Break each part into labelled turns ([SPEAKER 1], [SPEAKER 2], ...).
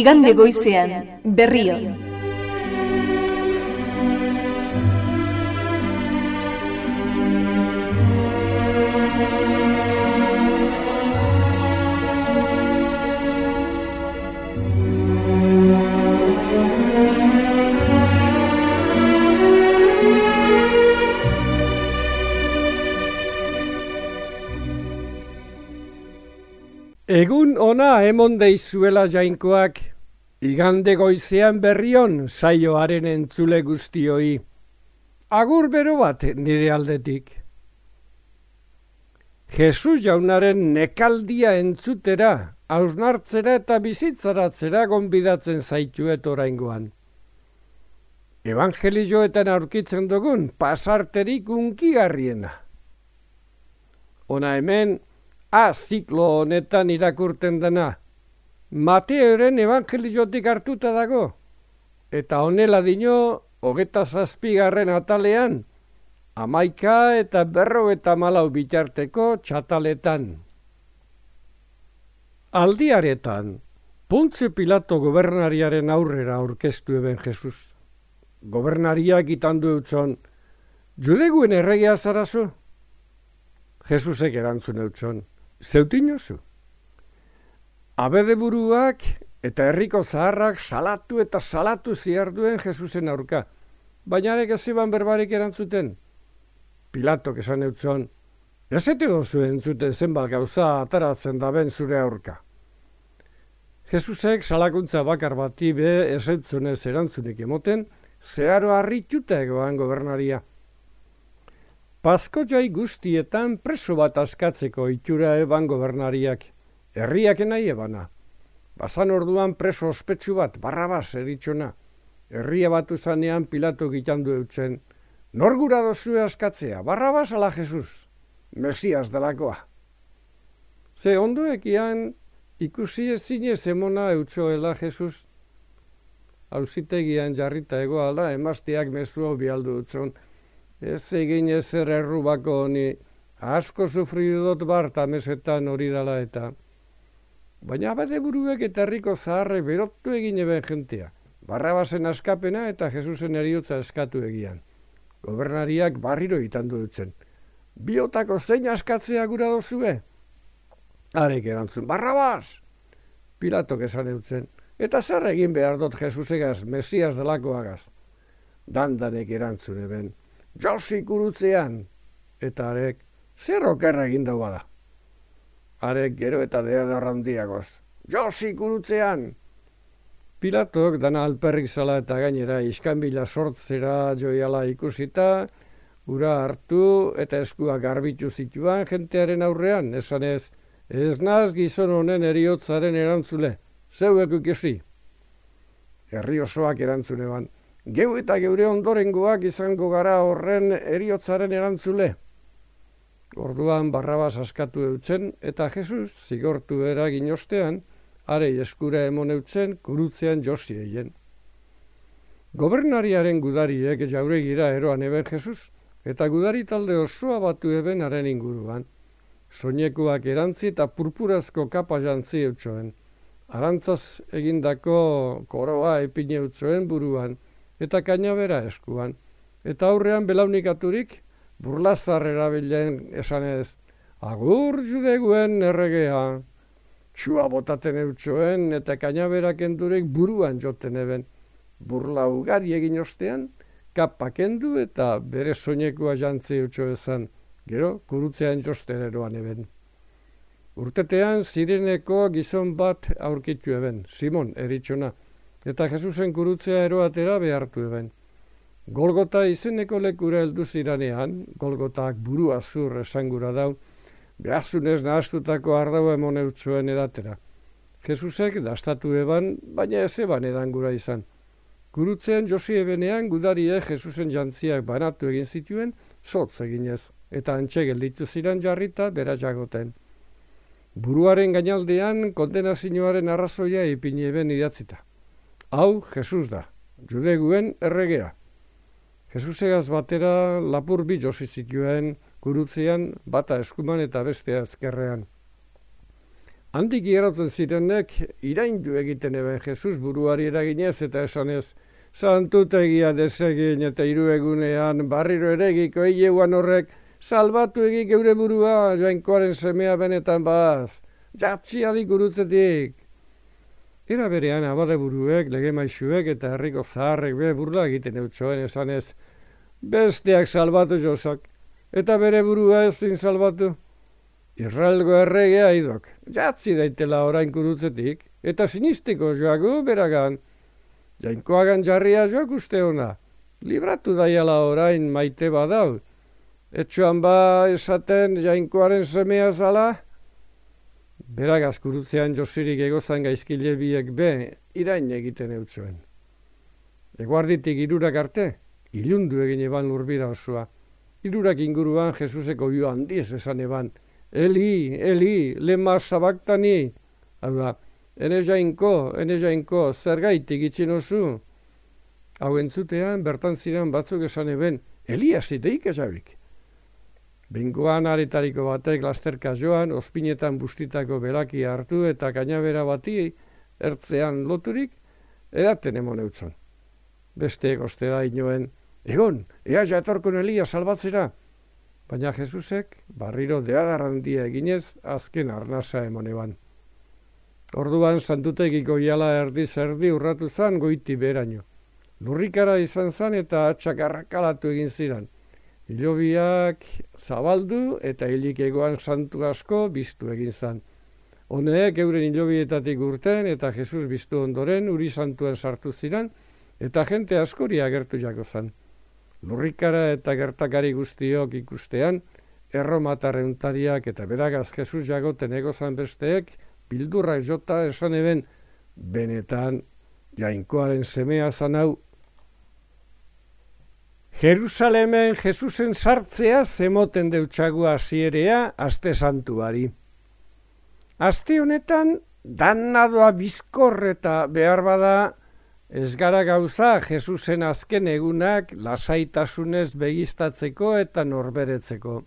[SPEAKER 1] igande goizean berrion.
[SPEAKER 2] Egun ona emon deizuela jainkoak, igande goizean berrion saioaren entzule guztioi. Agur bero bat nire aldetik. Jesus jaunaren nekaldia entzutera, hausnartzera eta bizitzaratzera gonbidatzen zaituet oraingoan. Evangelioetan aurkitzen dugun pasarterik unkigarriena. Ona hemen, A ziklo honetan irakurten dena. Mateoren evangeliotik hartuta dago. Eta honela dino, hogeta zazpigarren atalean, amaika eta berro eta malau bitarteko txataletan. Aldiaretan, Puntze Pilato gobernariaren aurrera aurkeztu eben Jesus. Gobernariak itandu eutxon, judeguen erregea zarazu? Jesusek erantzun eutxon, zeutinozu. Abede buruak eta herriko zaharrak salatu eta salatu ziarduen Jesusen aurka. Baina arek ez berbarik erantzuten. Pilatok esan eutzon, ez ete dozu entzuten zenbat gauza ataratzen da ben zure aurka. Jesusek salakuntza bakar bati be ez erantzunik emoten, zeharo harrituta egoan gobernaria. Pazko jai guztietan preso bat askatzeko itxura eban gobernariak. Herriak nahi ebana. Bazan orduan preso ospetsu bat, barrabaz eritxona. Herria batu zanean pilatu gitandu eutzen. Nor gura dozue askatzea, barrabaz ala Jesus. Mesias delakoa. Ze ondo ekian ikusi ez zine zemona eutxoela Jesus. Hauzitegian jarrita egoala, emazteak mezuo bialdu utzon. Ez egin ezer errubako honi, asko sufridu dut barta mesetan hori dala eta. Baina bade buruek eta herriko zaharre berotu egin eben jentea. Barrabasen askapena eta Jesusen eriotza eskatu egian. Gobernariak barriro itandu dutzen. Biotako zein askatzea gura dozue? Arek erantzun, barrabas! Pilatok esan eutzen. Eta zer egin behar dut Jesusegaz, Mesias delakoagaz. Dandanek erantzun eben josi kurutzean, eta arek, zer okerra egin daua da. Arek gero eta dea da randiagoz, josi kurutzean. Pilatok dana alperrik zala eta gainera iskanbila sortzera joiala ikusita, ura hartu eta eskuak garbitu zituan jentearen aurrean, esan ez, naz gizon honen eriotzaren erantzule, zeuek ukesi. Herri osoak erantzune ban, Geu eta geure ondorengoak izango gara horren eriotzaren erantzule. Orduan barrabas askatu eutzen eta Jesus zigortu eragin ostean, arei eskura emon eutzen kurutzean josi eien. Gobernariaren gudariek jauregira eroan eben Jesus, eta gudari talde osoa batu eben haren inguruan. Soinekuak erantzi eta purpurazko kapa jantzi eutxoen. Arantzaz egindako koroa epine eutxoen buruan, eta kainabera eskuan. Eta aurrean belaunikaturik burlazar erabilen esan ez, agur judeguen erregea, txua botaten eutxoen eta kainabera kendurik buruan joten eben. Burla ugari egin ostean, kapa kendu eta bere soinekoa jantzi eutxo ezan, gero kurutzean josten eroan eben. Urtetean zireneko gizon bat aurkitu eben, Simon eritxona, eta Jesusen gurutzea eroatera behartu eben. Golgota izeneko lekura heldu ziranean, Golgotak buru azur esangura dau, behazunez nahastutako ardau emone utzuen edatera. Jesusek dastatu eban, baina ez eban edan gura izan. Gurutzean Josi ebenean gudarie Jesusen jantziak banatu egin zituen, sotz eginez, eta antxe gelditu ziren jarrita bera jagoten. Buruaren gainaldean kondenazioaren arrazoia ipini eben idatzita. Hau Jesus da, judeguen erregea. Jesusegaz batera lapur bi josi zituen gurutzean bata eskuman eta bestea ezkerrean. Handik irauten zirenek iraindu egiten eben Jesus buruari eraginez eta esanez, santutegia desegin eta hiru egunean barriro ere egiko eileuan horrek salbatu egik geure burua jainkoaren semea benetan baz, jatzi adik urutzetik. Era berean abade buruek, lege maixuek eta herriko zaharrek be burla egiten eutxoen esanez, besteak salbatu jozak, eta bere burua ezin salbatu. Israelgo erregea idok, jatzi daitela orain kurutzetik, eta sinistiko joago beragan, jainkoagan jarria joak uste ona. Libratu daiala orain maite badau. Etxoan ba esaten jainkoaren semea zala? Berak askurutzean josirik egozan gaizkile biek be, irain egiten eutxoen. Eguarditik irurak arte, ilundu egin eban urbira osoa. Irurak inguruan Jesuseko jo handiz esan eban. Eli, Eli, lema sabaktani. Hau da, ene jainko, ene jainko, zer gaitik itxin osu? Hau entzutean, bertan ziren batzuk esan eben, Elias iteik ezabik. Bingoan aretariko batek lasterka joan, ospinetan bustitako belaki hartu eta kainabera bati ertzean loturik, edaten emon eutzon. Beste da inoen, egon, ea jatorkon Elias salbatzera. Baina Jesusek barriro deagarrandia eginez azken arnasa emoneban. Orduan santutegiko iala erdi zerdi urratu zan goiti beraino. Lurrikara izan zan eta atxak arrakalatu egin ziren. Ilobiak zabaldu eta hilik egoan santu asko biztu egin zan. Honeek euren ilobietatik urten eta Jesus biztu ondoren uri santuen sartu ziren eta jente askori agertu jako zan. Lurrikara eta gertakari guztiok ikustean, erromatarreuntariak eta beragaz Jesus jagoten egozan besteek, bildurra jota esan eben benetan jainkoaren semea zan hau. Jerusalemen Jesusen sartzea zemoten deutsagu hasierea aste santuari. Aste honetan dannadoa bizkor eta behar bada ez gara gauza Jesusen azken egunak lasaitasunez begistatzeko eta norberetzeko.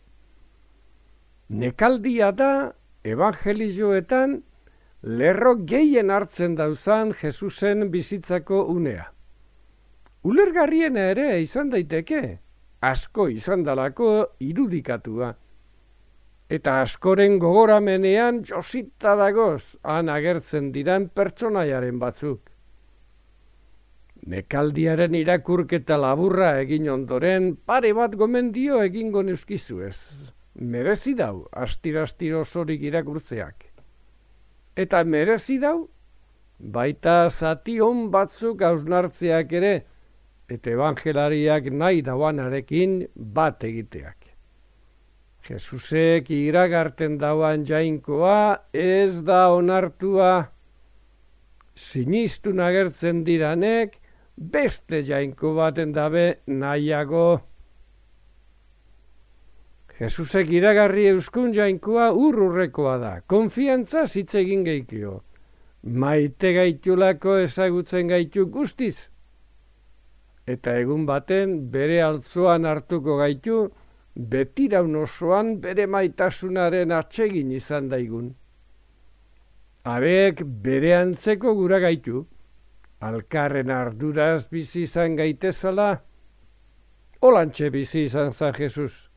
[SPEAKER 2] Nekaldia da evangelizioetan lerro gehien hartzen dauzan Jesusen bizitzako unea. Ulergarriena ere izan daiteke, asko izan dalako irudikatua. Eta askoren gogoramenean josita dagoz han agertzen diran pertsonaiaren batzuk. Nekaldiaren irakurketa laburra egin ondoren pare bat gomendio egingo neuskizu ez. Merezi dau, astirastiro sorik irakurtzeak eta merezi dau, baita zati hon batzuk hausnartzeak ere, eta evangelariak nahi dauanarekin bat egiteak. Jesusek iragarten dauan jainkoa ez da onartua, sinistu nagertzen diranek, beste jainko baten dabe nahiago. Jesusek iragarri euskun jainkoa urrurrekoa da, konfiantza hitz egin geikio. Maite gaitulako ezagutzen gaitu guztiz. Eta egun baten bere altzoan hartuko gaitu, betiraun osoan bere maitasunaren atsegin izan daigun. Abeek bere antzeko gura gaitu, alkarren arduraz bizi izan gaitezala, olantxe bizi izan za Jesus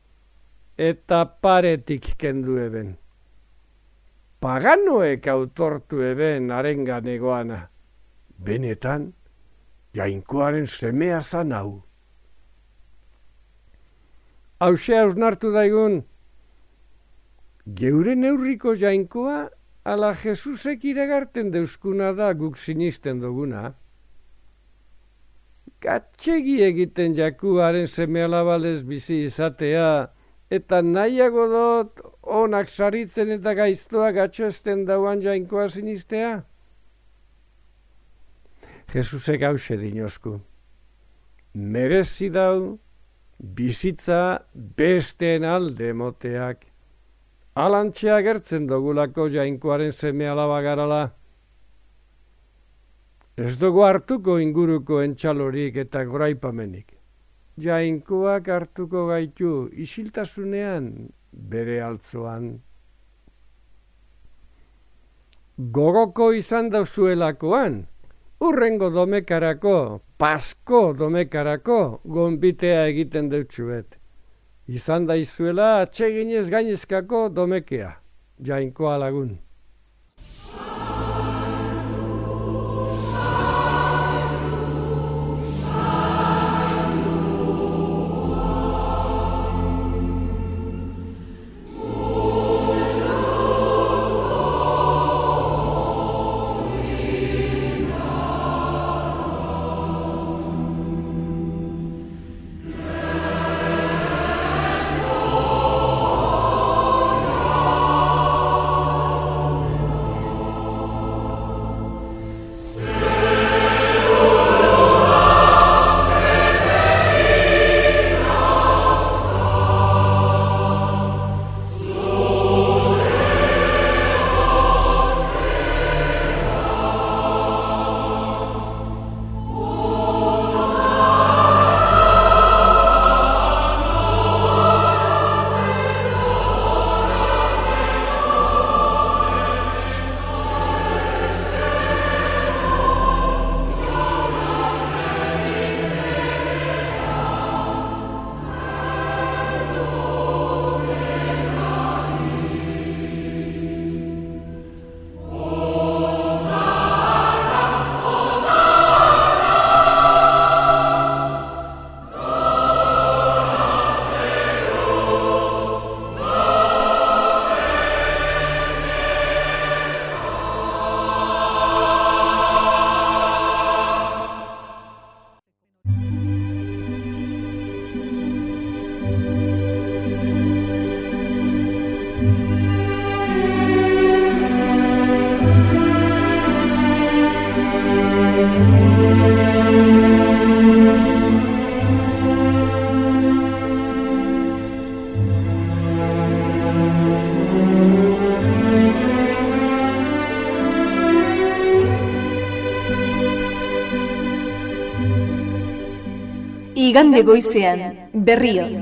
[SPEAKER 2] eta paretik kendu eben. Paganoek autortu eben arengan egoana. Benetan, jainkoaren semea zan hau. Hauxe hausnartu daigun, geure neurriko jainkoa, ala Jesusek iragarten deuskuna da guk sinisten duguna. Gatxegi egiten jakuaren seme alabalez bizi izatea, eta nahiago dut onak saritzen eta gaiztoak atxoesten dauan jainkoa sinistea? Jesusek hause dinosku. Merezi dau bizitza besteen alde moteak. Alantxea gertzen dogulako jainkoaren seme alaba garala. Ez dugu hartuko inguruko entxalorik eta goraipamenik jainkoak hartuko gaitu isiltasunean bere altzoan. gogoko izan dauzuelakoan, urrengo domekarako, pasko domekarako, gonbitea egiten dutxuet. Izan da izuela atseginez gainezkako domekea, jainkoa lagun.
[SPEAKER 1] Igande goizean berrio